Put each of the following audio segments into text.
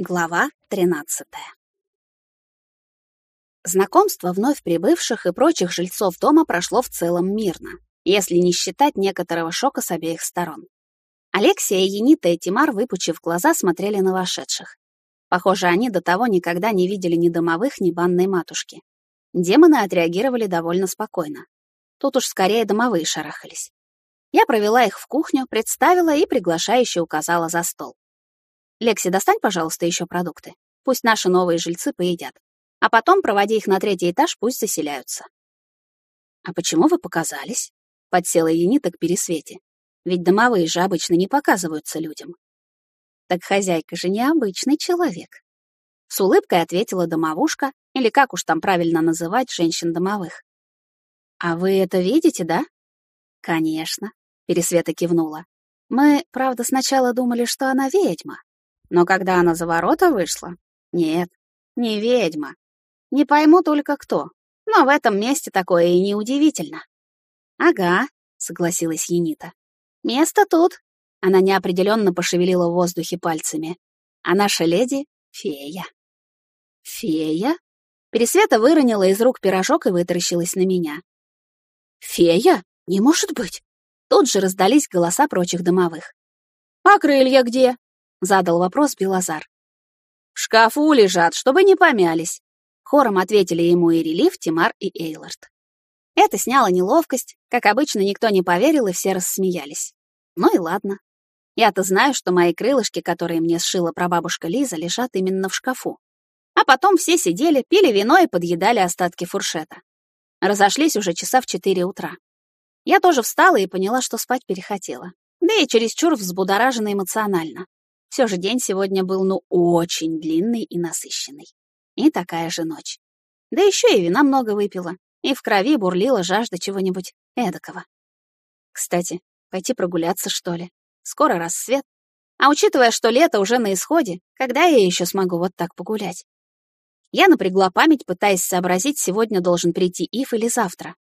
Глава 13. Знакомство вновь прибывших и прочих жильцов дома прошло в целом мирно, если не считать некоторого шока с обеих сторон. Алексия, Енита и Тимар, выпучив глаза, смотрели на вошедших. Похоже, они до того никогда не видели ни домовых, ни банной матушки. Демоны отреагировали довольно спокойно. Тут уж скорее домовые шарахались. Я провела их в кухню, представила и приглашающе указала за стол. Лекси, достань, пожалуйста, еще продукты. Пусть наши новые жильцы поедят. А потом проводи их на третий этаж, пусть заселяются. А почему вы показались? Подсела Енита к пересвете. Ведь домовые же обычно не показываются людям. Так хозяйка же необычный человек. С улыбкой ответила домовушка, или как уж там правильно называть женщин-домовых. А вы это видите, да? Конечно, Пересвета кивнула. Мы, правда, сначала думали, что она ведьма. Но когда она за ворота вышла... Нет, не ведьма. Не пойму только кто. Но в этом месте такое и неудивительно. Ага, согласилась Енита. Место тут. Она неопределенно пошевелила в воздухе пальцами. А наша леди — фея. Фея? Пересвета выронила из рук пирожок и вытаращилась на меня. «Фея? Не может быть!» Тут же раздались голоса прочих домовых. «А крылья где?» — задал вопрос Белозар. «В шкафу лежат, чтобы не помялись», — хором ответили ему и Релиф, Тимар и Эйлард. Это сняло неловкость, как обычно никто не поверил и все рассмеялись. Ну и ладно. Я-то знаю, что мои крылышки, которые мне сшила прабабушка Лиза, лежат именно в шкафу. А потом все сидели, пили вино и подъедали остатки фуршета. Разошлись уже часа в четыре утра. Я тоже встала и поняла, что спать перехотела. Да и чересчур взбудоражена эмоционально. Все же день сегодня был, ну, очень длинный и насыщенный. И такая же ночь. Да еще и вина много выпила, и в крови бурлила жажда чего-нибудь эдакого. Кстати, пойти прогуляться, что ли? Скоро рассвет. А учитывая, что лето уже на исходе, когда я еще смогу вот так погулять? Я напрягла память, пытаясь сообразить, сегодня должен прийти Ив или завтра.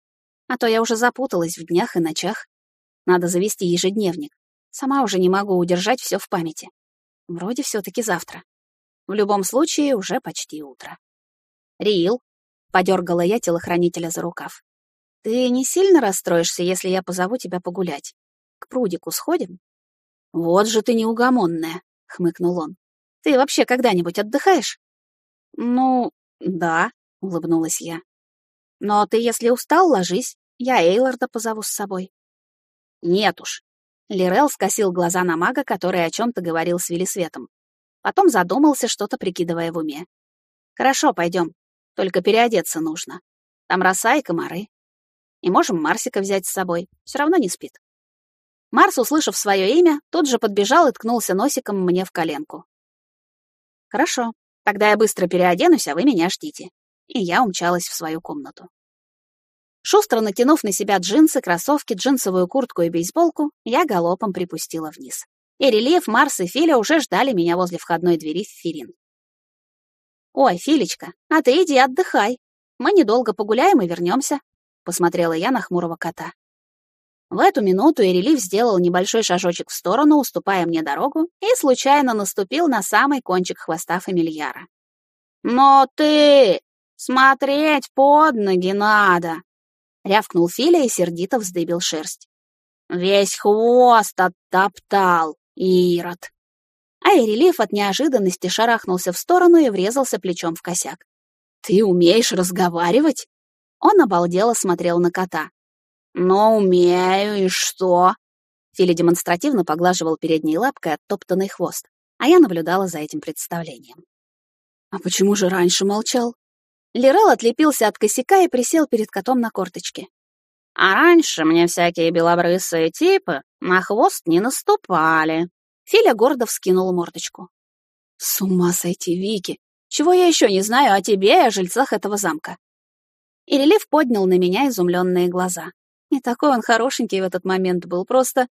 А то я уже запуталась в днях и ночах. Надо завести ежедневник. Сама уже не могу удержать все в памяти. Вроде все-таки завтра. В любом случае, уже почти утро. «Рил», — подергала я телохранителя за рукав, «ты не сильно расстроишься, если я позову тебя погулять? К прудику сходим?» «Вот же ты неугомонная», — хмыкнул он. «Ты вообще когда-нибудь отдыхаешь?» «Ну, да», — улыбнулась я. «Но ты, если устал, ложись. Я Эйларда позову с собой». «Нет уж, Лирел скосил глаза на мага, который о чем-то говорил с Велисветом. Потом задумался, что-то прикидывая в уме. «Хорошо, пойдем. Только переодеться нужно. Там роса и комары. И можем Марсика взять с собой. Все равно не спит». Марс, услышав свое имя, тут же подбежал и ткнулся носиком мне в коленку. «Хорошо. Тогда я быстро переоденусь, а вы меня ждите». И я умчалась в свою комнату. Шустро натянув на себя джинсы, кроссовки, джинсовую куртку и бейсболку, я галопом припустила вниз. И рельеф, Марс и Филя уже ждали меня возле входной двери в Ферин. «Ой, Филечка, а ты иди отдыхай. Мы недолго погуляем и вернемся», — посмотрела я на хмурого кота. В эту минуту Ирелив сделал небольшой шажочек в сторону, уступая мне дорогу, и случайно наступил на самый кончик хвоста фамильяра. «Но ты! Смотреть под ноги надо!» Рявкнул Филя и сердито вздыбил шерсть. «Весь хвост оттоптал, Ирод!» А Ирелиф от неожиданности шарахнулся в сторону и врезался плечом в косяк. «Ты умеешь разговаривать?» Он обалдело смотрел на кота. «Но умею, и что?» Филя демонстративно поглаживал передней лапкой оттоптанный хвост, а я наблюдала за этим представлением. «А почему же раньше молчал?» Лирел отлепился от косяка и присел перед котом на корточке. «А раньше мне всякие белобрысые типы на хвост не наступали». Филя гордо вскинул мордочку. «С ума сойти, Вики! Чего я еще не знаю о тебе и о жильцах этого замка?» И релиф поднял на меня изумленные глаза. И такой он хорошенький в этот момент был, просто...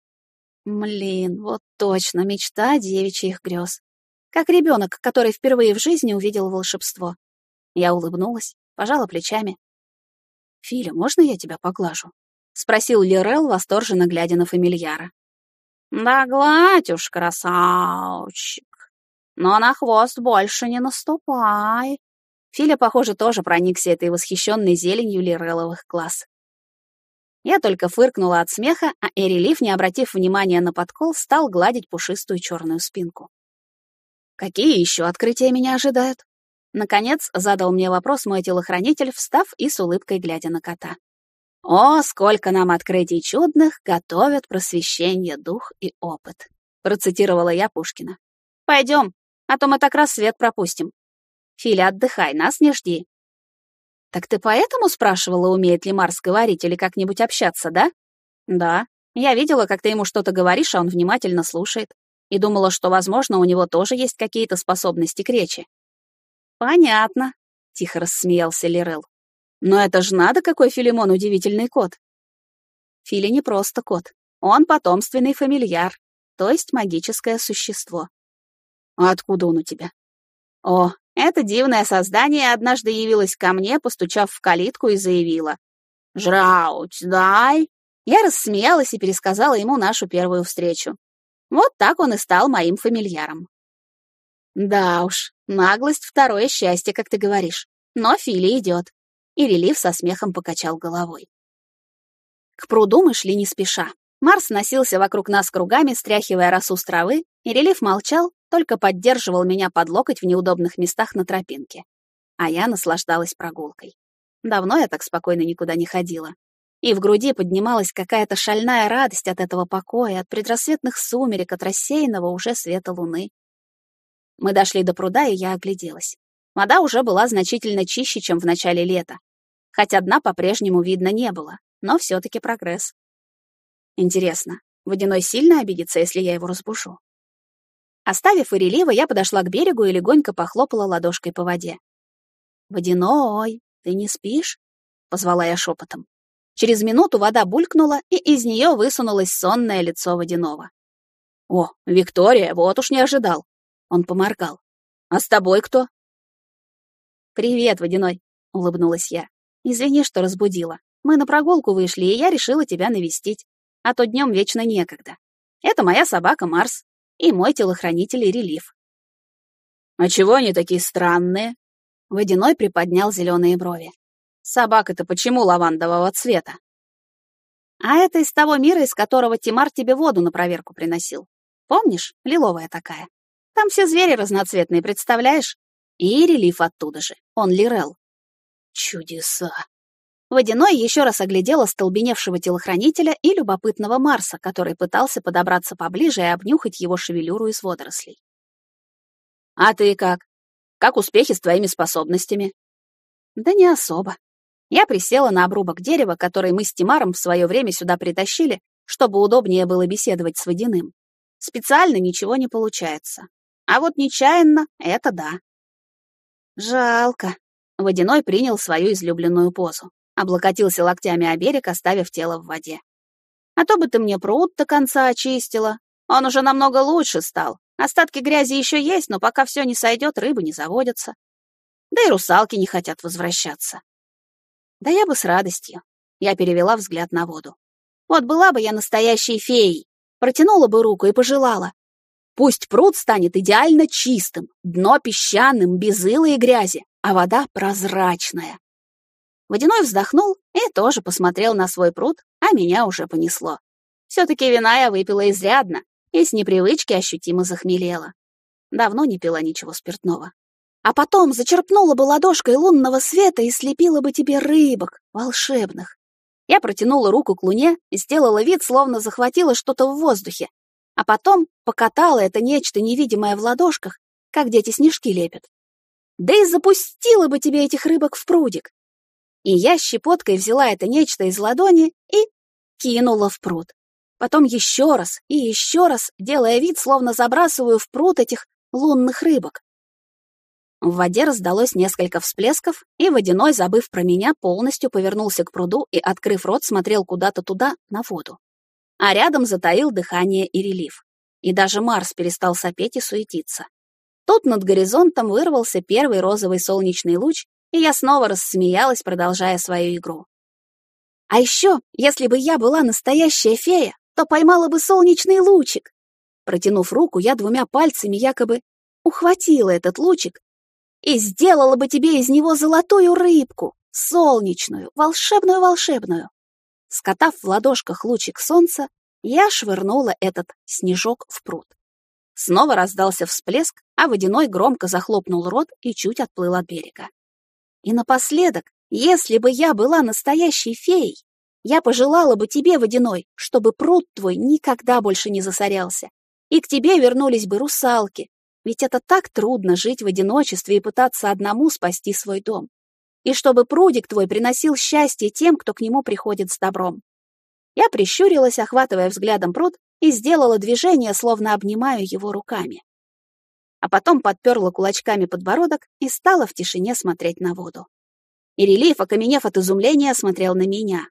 Блин, вот точно, мечта девичьих грез. Как ребенок, который впервые в жизни увидел волшебство. Я улыбнулась, пожала плечами. «Филя, можно я тебя поглажу?» — спросил Лирел, восторженно глядя на фамильяра. «Да гладь уж, красавчик!» Но на хвост больше не наступай. Филя, похоже, тоже проникся этой восхищенной зеленью лиреловых глаз. Я только фыркнула от смеха, а Эрелиф, не обратив внимания на подкол, стал гладить пушистую черную спинку. Какие еще открытия меня ожидают? Наконец задал мне вопрос мой телохранитель, встав и с улыбкой глядя на кота. «О, сколько нам открытий чудных готовят просвещение дух и опыт», процитировала я Пушкина. «Пойдем, а то мы так рассвет пропустим. Филя, отдыхай, нас не жди». «Так ты поэтому спрашивала, умеет ли Марс говорить или как-нибудь общаться, да?» «Да. Я видела, как ты ему что-то говоришь, а он внимательно слушает. И думала, что, возможно, у него тоже есть какие-то способности к речи. «Понятно», — тихо рассмеялся Лирел. «Но это ж надо, какой Филимон удивительный кот!» Фили не просто кот. Он потомственный фамильяр, то есть магическое существо. А откуда он у тебя? О, это дивное создание однажды явилось ко мне, постучав в калитку и заявила. «Жрауч, дай!» Я рассмеялась и пересказала ему нашу первую встречу. Вот так он и стал моим фамильяром. Да уж, наглость — второе счастье, как ты говоришь. Но Фили идет. И Релив со смехом покачал головой. К пруду мы шли не спеша. Марс носился вокруг нас кругами, стряхивая росу с травы, и Релив молчал, только поддерживал меня под локоть в неудобных местах на тропинке. А я наслаждалась прогулкой. Давно я так спокойно никуда не ходила. И в груди поднималась какая-то шальная радость от этого покоя, от предрассветных сумерек, от рассеянного уже света луны. Мы дошли до пруда, и я огляделась. Вода уже была значительно чище, чем в начале лета. Хотя дна по-прежнему видно не было, но все-таки прогресс. Интересно, Водяной сильно обидится, если я его разбушу? Оставив Ирелива, я подошла к берегу и легонько похлопала ладошкой по воде. «Водяной, ты не спишь?» — позвала я шепотом. Через минуту вода булькнула, и из нее высунулось сонное лицо водяного. «О, Виктория, вот уж не ожидал!» Он поморгал. «А с тобой кто?» «Привет, Водяной», — улыбнулась я. «Извини, что разбудила. Мы на прогулку вышли, и я решила тебя навестить. А то днем вечно некогда. Это моя собака Марс и мой телохранитель Релиф». «А чего они такие странные?» Водяной приподнял зеленые брови. «Собака-то почему лавандового цвета?» «А это из того мира, из которого Тимар тебе воду на проверку приносил. Помнишь, лиловая такая?» Там все звери разноцветные, представляешь? И релиф оттуда же. Он Лирел. Чудеса. Водяной еще раз оглядел остолбеневшего телохранителя и любопытного Марса, который пытался подобраться поближе и обнюхать его шевелюру из водорослей. «А ты как? Как успехи с твоими способностями?» «Да не особо. Я присела на обрубок дерева, который мы с Тимаром в свое время сюда притащили, чтобы удобнее было беседовать с водяным. Специально ничего не получается. А вот нечаянно — это да. Жалко. Водяной принял свою излюбленную позу. Облокотился локтями о берег, оставив тело в воде. А то бы ты мне пруд до конца очистила. Он уже намного лучше стал. Остатки грязи еще есть, но пока все не сойдет, рыбы не заводятся. Да и русалки не хотят возвращаться. Да я бы с радостью. Я перевела взгляд на воду. Вот была бы я настоящей феей, протянула бы руку и пожелала. Пусть пруд станет идеально чистым, дно песчаным, без ила и грязи, а вода прозрачная. Водяной вздохнул и тоже посмотрел на свой пруд, а меня уже понесло. Все-таки вина я выпила изрядно и с непривычки ощутимо захмелела. Давно не пила ничего спиртного. А потом зачерпнула бы ладошкой лунного света и слепила бы тебе рыбок волшебных. Я протянула руку к луне и сделала вид, словно захватила что-то в воздухе, а потом покатала это нечто невидимое в ладошках, как дети снежки лепят. Да и запустила бы тебе этих рыбок в прудик. И я щепоткой взяла это нечто из ладони и кинула в пруд. Потом еще раз и еще раз, делая вид, словно забрасываю в пруд этих лунных рыбок. В воде раздалось несколько всплесков, и водяной, забыв про меня, полностью повернулся к пруду и, открыв рот, смотрел куда-то туда, на воду а рядом затаил дыхание и релиф. И даже Марс перестал сопеть и суетиться. Тут над горизонтом вырвался первый розовый солнечный луч, и я снова рассмеялась, продолжая свою игру. А еще, если бы я была настоящая фея, то поймала бы солнечный лучик. Протянув руку, я двумя пальцами якобы ухватила этот лучик и сделала бы тебе из него золотую рыбку, солнечную, волшебную-волшебную. Скотав в ладошках лучик солнца, я швырнула этот снежок в пруд. Снова раздался всплеск, а водяной громко захлопнул рот и чуть отплыл от берега. И напоследок, если бы я была настоящей феей, я пожелала бы тебе, водяной, чтобы пруд твой никогда больше не засорялся, и к тебе вернулись бы русалки, ведь это так трудно жить в одиночестве и пытаться одному спасти свой дом. И чтобы прудик твой приносил счастье тем, кто к нему приходит с добром. Я прищурилась, охватывая взглядом пруд, и сделала движение, словно обнимаю его руками. А потом подперла кулачками подбородок и стала в тишине смотреть на воду. И рельеф, окаменев от изумления, смотрел на меня.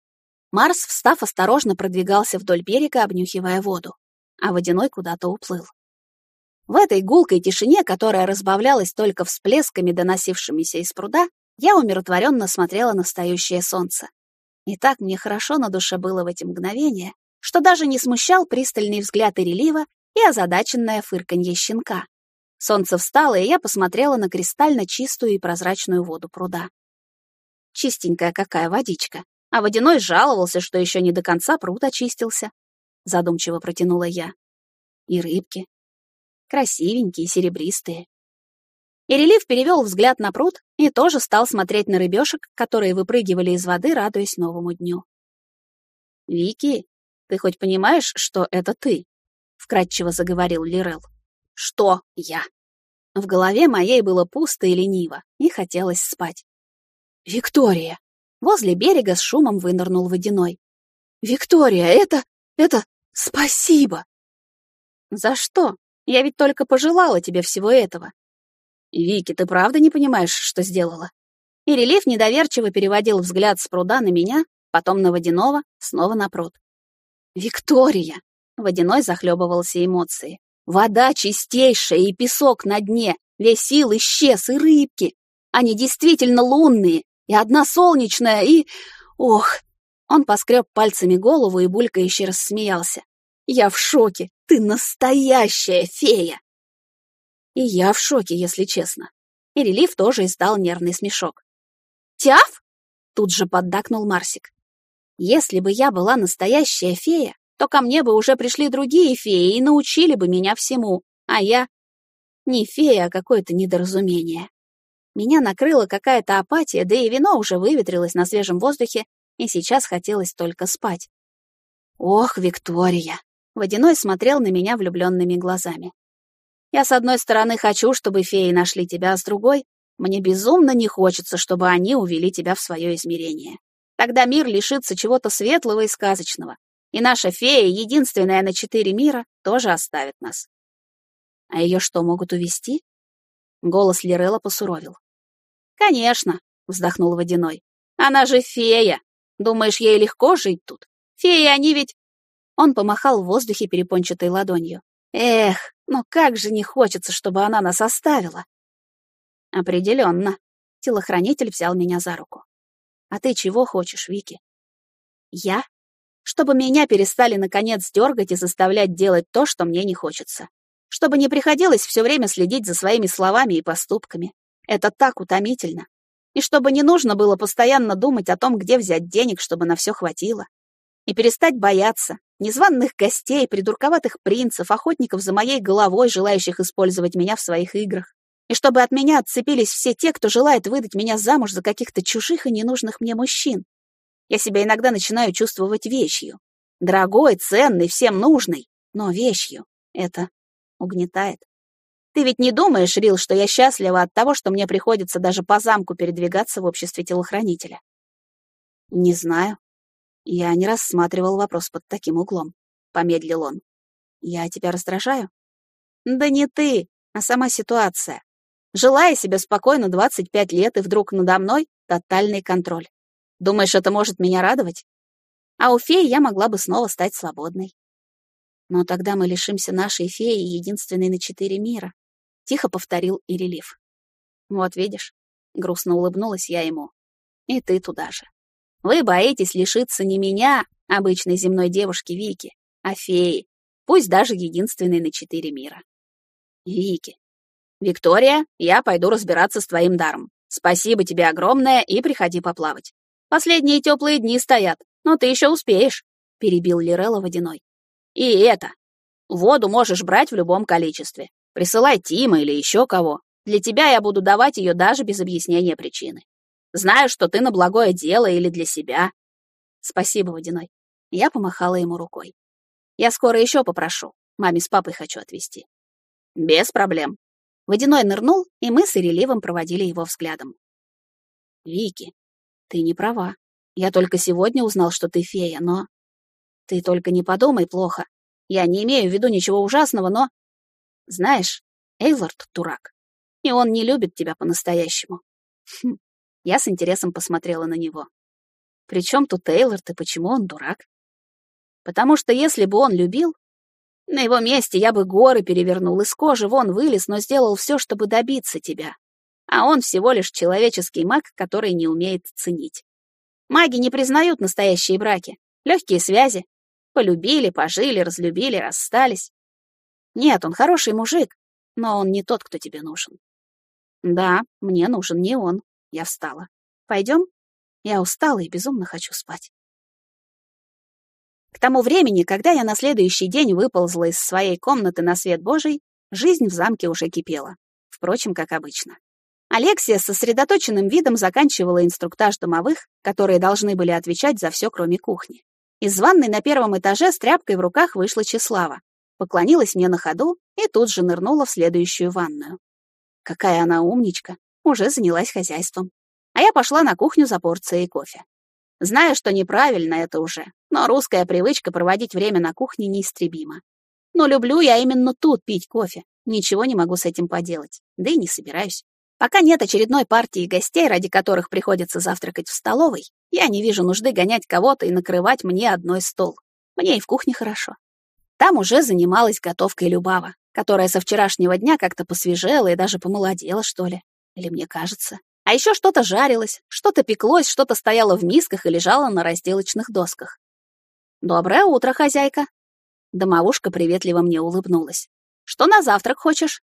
Марс, встав, осторожно продвигался вдоль берега, обнюхивая воду, а водяной куда-то уплыл. В этой гулкой тишине, которая разбавлялась только всплесками, доносившимися из пруда, я умиротворенно смотрела на встающее солнце. И так мне хорошо на душе было в эти мгновения, что даже не смущал пристальный взгляд Ирелива и озадаченное фырканье щенка. Солнце встало, и я посмотрела на кристально чистую и прозрачную воду пруда. Чистенькая какая водичка. А водяной жаловался, что еще не до конца пруд очистился. Задумчиво протянула я. И рыбки, красивенькие, серебристые. И релиф перевел взгляд на пруд и тоже стал смотреть на рыбешек, которые выпрыгивали из воды, радуясь новому дню. «Вики, ты хоть понимаешь, что это ты?» — вкратчиво заговорил Лирел. «Что я?» В голове моей было пусто и лениво, и хотелось спать. «Виктория!» Возле берега с шумом вынырнул водяной. «Виктория, это... это... спасибо!» «За что?» Я ведь только пожелала тебе всего этого. Вики, ты правда не понимаешь, что сделала? И рельеф недоверчиво переводил взгляд с пруда на меня, потом на водяного, снова на пруд. Виктория! Водяной захлебывался эмоции. Вода чистейшая и песок на дне, весь сил исчез, и рыбки. Они действительно лунные, и одна солнечная, и... Ох! Он поскреб пальцами голову и булькающе рассмеялся. Я в шоке. Ты настоящая фея. И я в шоке, если честно. И Релиф тоже издал нервный смешок. Тяф? Тут же поддакнул Марсик. Если бы я была настоящая фея, то ко мне бы уже пришли другие феи и научили бы меня всему, а я не фея, а какое-то недоразумение. Меня накрыла какая-то апатия, да и вино уже выветрилось на свежем воздухе, и сейчас хотелось только спать. Ох, Виктория, Водяной смотрел на меня влюбленными глазами. «Я, с одной стороны, хочу, чтобы феи нашли тебя, а с другой, мне безумно не хочется, чтобы они увели тебя в свое измерение. Тогда мир лишится чего-то светлого и сказочного, и наша фея, единственная на четыре мира, тоже оставит нас». «А ее что, могут увести? Голос Лирелла посуровил. «Конечно», — вздохнул Водяной. «Она же фея. Думаешь, ей легко жить тут? Феи, они ведь он помахал в воздухе перепончатой ладонью. «Эх, ну как же не хочется, чтобы она нас оставила!» «Определенно!» Телохранитель взял меня за руку. «А ты чего хочешь, Вики?» «Я? Чтобы меня перестали наконец дергать и заставлять делать то, что мне не хочется. Чтобы не приходилось все время следить за своими словами и поступками. Это так утомительно. И чтобы не нужно было постоянно думать о том, где взять денег, чтобы на все хватило. И перестать бояться, незваных гостей, придурковатых принцев, охотников за моей головой, желающих использовать меня в своих играх. И чтобы от меня отцепились все те, кто желает выдать меня замуж за каких-то чужих и ненужных мне мужчин. Я себя иногда начинаю чувствовать вещью. Дорогой, ценной, всем нужной, но вещью. Это угнетает. Ты ведь не думаешь, Рил, что я счастлива от того, что мне приходится даже по замку передвигаться в обществе телохранителя? Не знаю. Я не рассматривал вопрос под таким углом. Помедлил он. Я тебя раздражаю? Да не ты, а сама ситуация. Желая себе спокойно 25 лет, и вдруг надо мной тотальный контроль. Думаешь, это может меня радовать? А у феи я могла бы снова стать свободной. Но тогда мы лишимся нашей феи, единственной на четыре мира. Тихо повторил Ирелив. Вот видишь, грустно улыбнулась я ему. И ты туда же. Вы боитесь лишиться не меня, обычной земной девушки Вики, а феи, пусть даже единственной на четыре мира. Вики, «Виктория, я пойду разбираться с твоим даром. Спасибо тебе огромное и приходи поплавать. Последние теплые дни стоят, но ты еще успеешь», — перебил Лирелла водяной. «И это. Воду можешь брать в любом количестве. Присылай Тима или еще кого. Для тебя я буду давать ее даже без объяснения причины. Знаю, что ты на благое дело или для себя». «Спасибо, водяной». Я помахала ему рукой. «Я скоро еще попрошу. Маме с папой хочу отвезти». «Без проблем», Водяной нырнул, и мы с Иреливом проводили его взглядом. «Вики, ты не права. Я только сегодня узнал, что ты фея, но... Ты только не подумай плохо. Я не имею в виду ничего ужасного, но... Знаешь, Эйлорд — дурак. И он не любит тебя по-настоящему. Хм. Я с интересом посмотрела на него. При чем тут Эйлорд и почему он дурак? Потому что если бы он любил, на его месте я бы горы перевернул, из кожи вон вылез, но сделал все, чтобы добиться тебя. А он всего лишь человеческий маг, который не умеет ценить. Маги не признают настоящие браки. Легкие связи. Полюбили, пожили, разлюбили, расстались. Нет, он хороший мужик, но он не тот, кто тебе нужен. Да, мне нужен не он. Я встала. Пойдем? Я устала и безумно хочу спать. К тому времени, когда я на следующий день выползла из своей комнаты на свет Божий, жизнь в замке уже кипела. Впрочем, как обычно. Алексия с сосредоточенным видом заканчивала инструктаж домовых, которые должны были отвечать за все, кроме кухни. Из ванной на первом этаже с тряпкой в руках вышла Чеслава, поклонилась мне на ходу и тут же нырнула в следующую ванную. Какая она умничка, уже занялась хозяйством. А я пошла на кухню за порцией кофе. Знаю, что неправильно это уже, но русская привычка проводить время на кухне неистребима. Но люблю я именно тут пить кофе. Ничего не могу с этим поделать, да и не собираюсь. Пока нет очередной партии гостей, ради которых приходится завтракать в столовой, я не вижу нужды гонять кого-то и накрывать мне одной стол. Мне и в кухне хорошо. Там уже занималась готовкой Любава, которая со вчерашнего дня как-то посвежела и даже помолодела, что ли. Или мне кажется. А еще что-то жарилось, что-то пеклось, что-то стояло в мисках и лежало на разделочных досках. «Доброе утро, хозяйка!» Домовушка приветливо мне улыбнулась. «Что на завтрак хочешь?»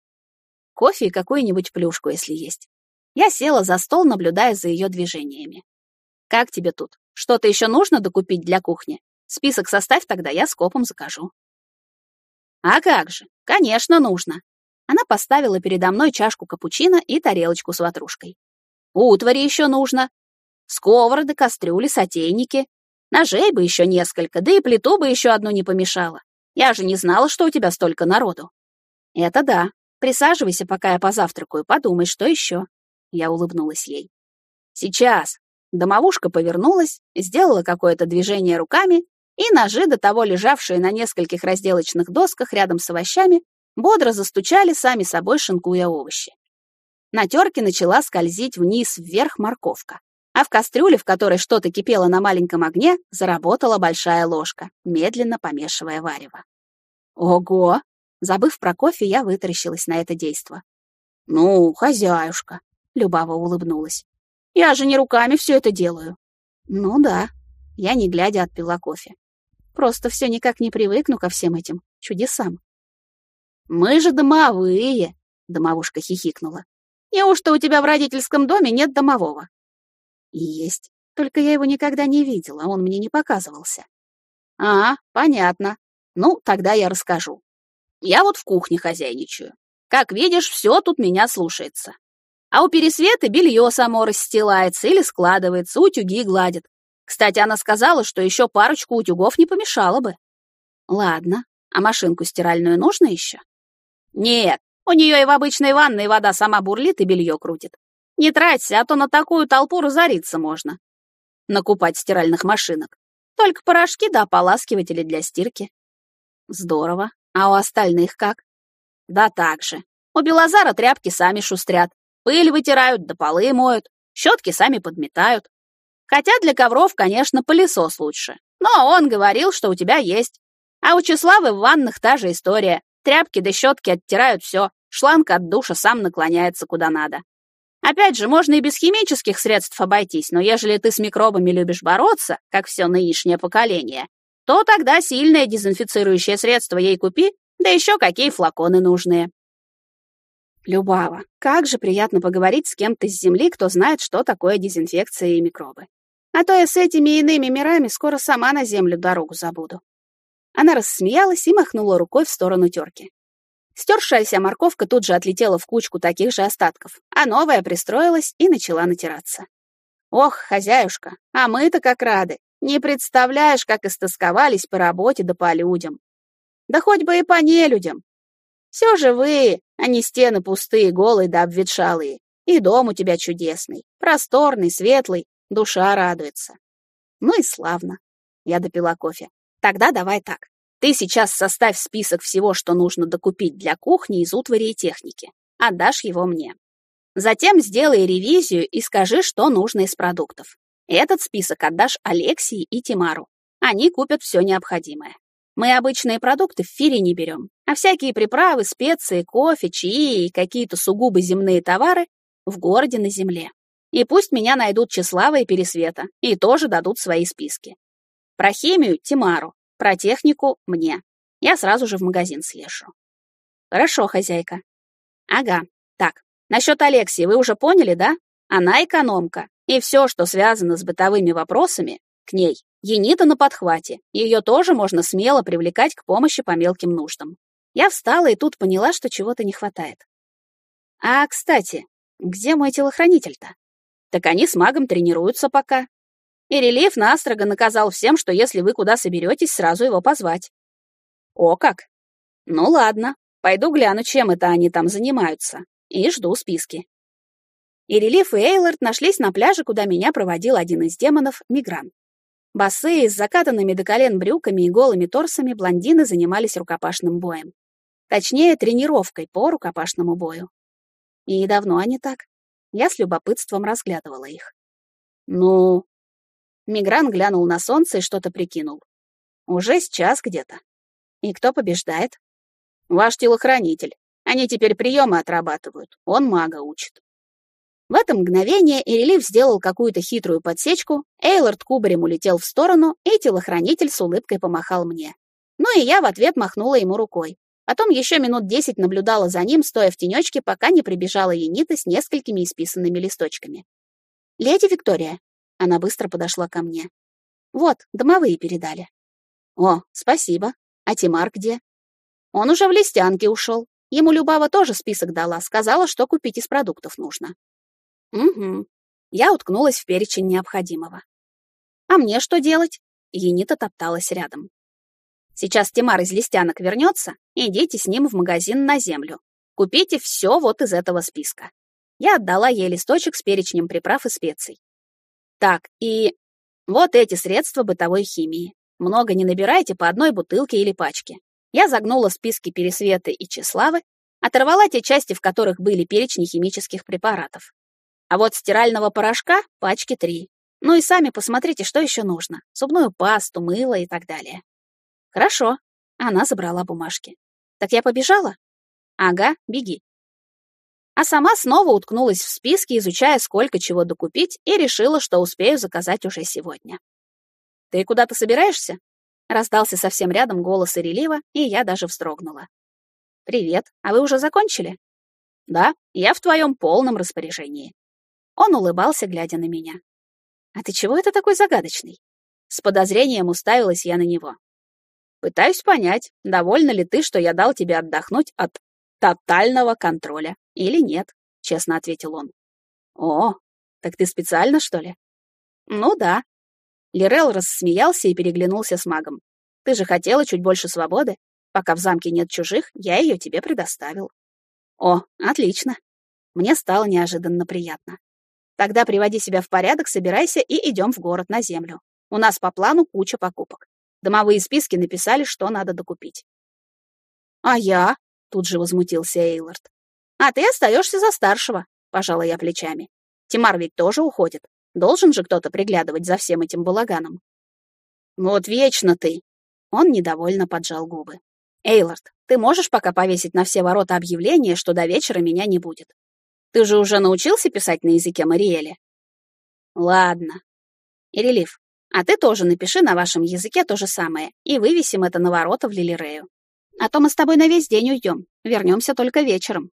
«Кофе и какую-нибудь плюшку, если есть». Я села за стол, наблюдая за ее движениями. «Как тебе тут? Что-то еще нужно докупить для кухни? Список составь, тогда я скопом закажу». «А как же? Конечно, нужно!» Она поставила передо мной чашку капучино и тарелочку с ватрушкой. Утвари еще нужно. Сковороды, кастрюли, сотейники. Ножей бы еще несколько, да и плиту бы еще одну не помешало. Я же не знала, что у тебя столько народу. Это да. Присаживайся, пока я позавтракаю, подумай, что еще. Я улыбнулась ей. Сейчас. Домовушка повернулась, сделала какое-то движение руками, и ножи, до того лежавшие на нескольких разделочных досках рядом с овощами, бодро застучали сами собой, шинкуя овощи. На терке начала скользить вниз-вверх морковка. А в кастрюле, в которой что-то кипело на маленьком огне, заработала большая ложка, медленно помешивая варево. Ого! Забыв про кофе, я вытаращилась на это действо. «Ну, хозяюшка», — Любава улыбнулась. «Я же не руками все это делаю». «Ну да», — я не глядя отпила кофе. «Просто все никак не привыкну ко всем этим чудесам». «Мы же домовые», — домовушка хихикнула. Неужто у тебя в родительском доме нет домового? Есть. Только я его никогда не видела, он мне не показывался. А, понятно. Ну, тогда я расскажу. Я вот в кухне хозяйничаю. Как видишь, все тут меня слушается. А у Пересветы белье само расстилается или складывается, утюги гладит. Кстати, она сказала, что еще парочку утюгов не помешало бы. Ладно, а машинку стиральную нужно еще? Нет, у нее и в обычной ванной вода сама бурлит и белье крутит. Не траться, а то на такую толпу разориться можно. Накупать стиральных машинок. Только порошки да ополаскиватели для стирки. Здорово. А у остальных как? Да так же. У Белозара тряпки сами шустрят. Пыль вытирают, да полы моют. Щетки сами подметают. Хотя для ковров, конечно, пылесос лучше. Но он говорил, что у тебя есть. А у Числавы в ваннах та же история. Тряпки да щетки оттирают все. Шланг от душа сам наклоняется куда надо. Опять же, можно и без химических средств обойтись, но ежели ты с микробами любишь бороться, как все нынешнее поколение, то тогда сильное дезинфицирующее средство ей купи, да еще какие флаконы нужные. Любава, как же приятно поговорить с кем-то с Земли, кто знает, что такое дезинфекция и микробы. А то я с этими иными мирами скоро сама на Землю дорогу забуду. Она рассмеялась и махнула рукой в сторону терки. Стершаяся морковка тут же отлетела в кучку таких же остатков, а новая пристроилась и начала натираться. Ох, хозяюшка, а мы-то как рады. Не представляешь, как истосковались по работе да по людям. Да хоть бы и по нелюдям. Все живые, а не стены пустые, голые да обветшалые. И дом у тебя чудесный, просторный, светлый, душа радуется. Ну и славно. Я допила кофе. Тогда давай так. Ты сейчас составь список всего, что нужно докупить для кухни из утвари и техники. Отдашь его мне. Затем сделай ревизию и скажи, что нужно из продуктов. Этот список отдашь Алексии и Тимару. Они купят все необходимое. Мы обычные продукты в фире не берем, а всякие приправы, специи, кофе, чаи и какие-то сугубо земные товары в городе на земле. И пусть меня найдут Числава и Пересвета, и тоже дадут свои списки. Про химию — Тимару, про технику — мне. Я сразу же в магазин съезжу. Хорошо, хозяйка. Ага, так, Насчет Алексии вы уже поняли, да? Она экономка, и все, что связано с бытовыми вопросами, к ней. Енита на подхвате, ее тоже можно смело привлекать к помощи по мелким нуждам. Я встала и тут поняла, что чего-то не хватает. А, кстати, где мой телохранитель-то? Так они с магом тренируются пока. И рельеф настрого наказал всем, что если вы куда соберетесь, сразу его позвать. О как! Ну ладно, пойду гляну, чем это они там занимаются и жду списки. И Релиф и Эйлорд нашлись на пляже, куда меня проводил один из демонов, Мигран. Босые, с закатанными до колен брюками и голыми торсами блондины занимались рукопашным боем. Точнее, тренировкой по рукопашному бою. И давно они так. Я с любопытством разглядывала их. Ну... Мигран глянул на солнце и что-то прикинул. Уже сейчас где-то. И кто побеждает? Ваш телохранитель. Они теперь приемы отрабатывают, он мага учит. В это мгновение Ирелив сделал какую-то хитрую подсечку, Эйлорд кубарем улетел в сторону, и телохранитель с улыбкой помахал мне. Ну и я в ответ махнула ему рукой. Потом еще минут десять наблюдала за ним, стоя в тенечке, пока не прибежала Енита с несколькими исписанными листочками. «Леди Виктория», — она быстро подошла ко мне. «Вот, домовые передали». «О, спасибо. А Тимар где?» «Он уже в листянке ушел. Ему Любава тоже список дала, сказала, что купить из продуктов нужно. Угу. Я уткнулась в перечень необходимого. А мне что делать? Енита топталась рядом. Сейчас Тимар из листянок вернется, идите с ним в магазин на землю. Купите все вот из этого списка. Я отдала ей листочек с перечнем приправ и специй. Так, и вот эти средства бытовой химии. Много не набирайте по одной бутылке или пачке. Я загнула списки Пересветы и Числавы, оторвала те части, в которых были перечни химических препаратов. А вот стирального порошка — пачки три. Ну и сами посмотрите, что еще нужно. Зубную пасту, мыло и так далее. Хорошо. Она забрала бумажки. Так я побежала? Ага, беги. А сама снова уткнулась в списки, изучая, сколько чего докупить, и решила, что успею заказать уже сегодня. «Ты куда-то собираешься?» Раздался совсем рядом голос Ирелива, и я даже вздрогнула. «Привет, а вы уже закончили?» «Да, я в твоем полном распоряжении». Он улыбался, глядя на меня. «А ты чего это такой загадочный?» С подозрением уставилась я на него. «Пытаюсь понять, довольна ли ты, что я дал тебе отдохнуть от тотального контроля, или нет?» — честно ответил он. «О, так ты специально, что ли?» «Ну да», Лирел рассмеялся и переглянулся с магом. «Ты же хотела чуть больше свободы? Пока в замке нет чужих, я ее тебе предоставил». «О, отлично!» Мне стало неожиданно приятно. «Тогда приводи себя в порядок, собирайся и идем в город на землю. У нас по плану куча покупок. Домовые списки написали, что надо докупить». «А я?» — тут же возмутился Эйлорд. «А ты остаешься за старшего», — пожала я плечами. «Тимар ведь тоже уходит. Должен же кто-то приглядывать за всем этим балаганом. Вот вечно ты. Он недовольно поджал губы. Эйлорд, ты можешь пока повесить на все ворота объявление, что до вечера меня не будет? Ты же уже научился писать на языке Мариэли? Ладно. Ирелив, а ты тоже напиши на вашем языке то же самое и вывесим это на ворота в Лилирею. А то мы с тобой на весь день уйдем. Вернемся только вечером.